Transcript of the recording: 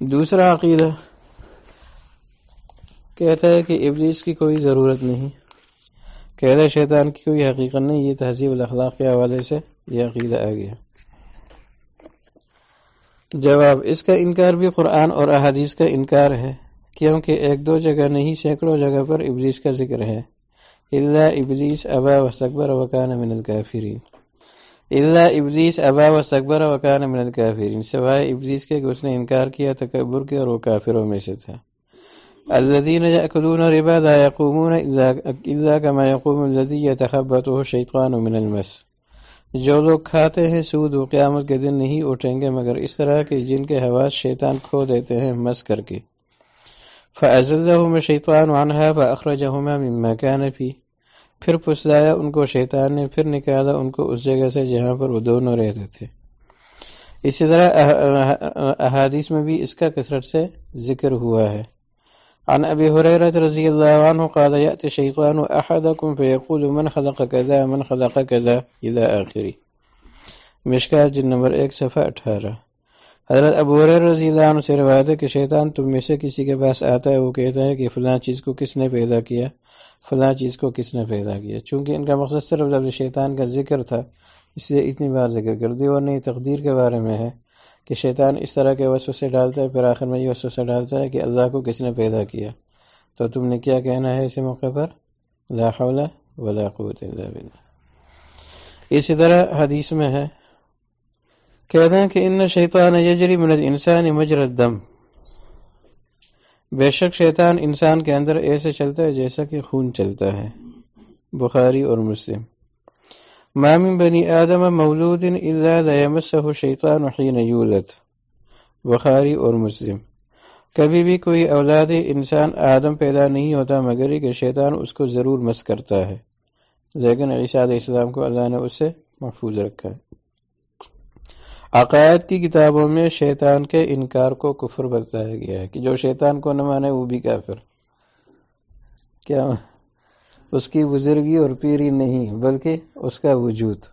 دوسرا عقیدہ کہتا ہے کہ ابلیس کی کوئی ضرورت نہیں۔ کہتا ہے شیطان کی کوئی حقیقت نہیں، یہ تہذیب الاخلاق کے حوالے سے یہ عقیدہ آ گیا۔ جواب، اس کا انکار بھی قرآن اور احادیث کا انکار ہے، کیونکہ ایک دو جگہ نہیں، سینکڑوں جگہ پر ابلیس کا ذکر ہے۔ اللہ ابلیس ابا و وکان من الکافرین۔ اللہ ابلیس ابا و سکبر وکان من الکافرین سوائے ابلیس کے کہ اس نے انکار کیا، تکبر کے اور وہ کافروں میں سے تھا۔ الذين يأكلون ربا لا يقومون إلا كما يقوم الذي يتخبطه الشيطان من المس۔ جو لوگ کھاتے ہیں سود و قیامت کے دن نہیں اٹھیں گے، مگر اس طرح کے جن کے حواس شیطان کھو دیتے ہیں، مس کر کے۔ فأزلهم الشيطان عنها فأخرجهما مما كان فيه۔ پھر پسلایا ان کو شیطان نے، پھر نکالا ان کو اس جگہ سے جہاں پر وہ دونوں رہتے تھے۔ اسی طرح احادیث میں بھی اس کا کثرت سے ذکر ہوا ہے۔ عن أبي هريرة رضي الله عنه قال يأتي الشيطان أحدكم فيقول من خلق كذا من خلق كذا إلى آخره مشکات جن نمبر ایک، صفحہ اٹھارہ۔ حضرت ابو حریر رضی اللہ عنہ سے روایت ہے کہ شیطان تم میں سے کسی کے پاس آتا ہے، وہ کہتا ہے کہ فلاں چیز کو کس نے پیدا کیا؟ فلاں چیز کو کس نے پیدا کیا؟ چونکہ ان کا مقصد صرف لفظ شیطان کا ذکر تھا، اس لیے اتنی بار ذکر کر دی، اور نہیں تقدیر کے بارے میں ہے کہ شیطان اس طرح کے وسو سے ڈالتا ہے، پھر آخر میں یہ وسو سے ڈالتا ہے کہ اللہ کو کس نے پیدا کیا؟ تو تم نے کیا کہنا ہے اسی موقع پر؟ لا حول ولا قوت الا بالله اسی طرح حدیث میں ہے، کہتے ہیں کہ ان شیطان یجری من الانسان مجرى الدم بے شک شیطان انسان کے اندر ایسے چلتا ہے جیسا کہ خون چلتا ہے۔ بخاری اور مسلم۔ ما بنی آدم مولود الا ليمسه الشیطان حين يولد بخاری اور مسلم۔ کبھی بھی کوئی اولاد انسان آدم پیدا نہیں ہوتا مگر کہ شیطان اس کو ضرور مس کرتا ہے۔ لیکن عیسیٰ علیہ السلام کو اللہ نے اسے محفوظ رکھا ہے۔ عقائد کی کتابوں میں شیطان کے انکار کو کفر بتایا گیا ہے کہ جو شیطان کو نہ مانے وہ بھی کافر کیا اس کی بزرگی اور پیری نہیں بلکہ اس کا وجود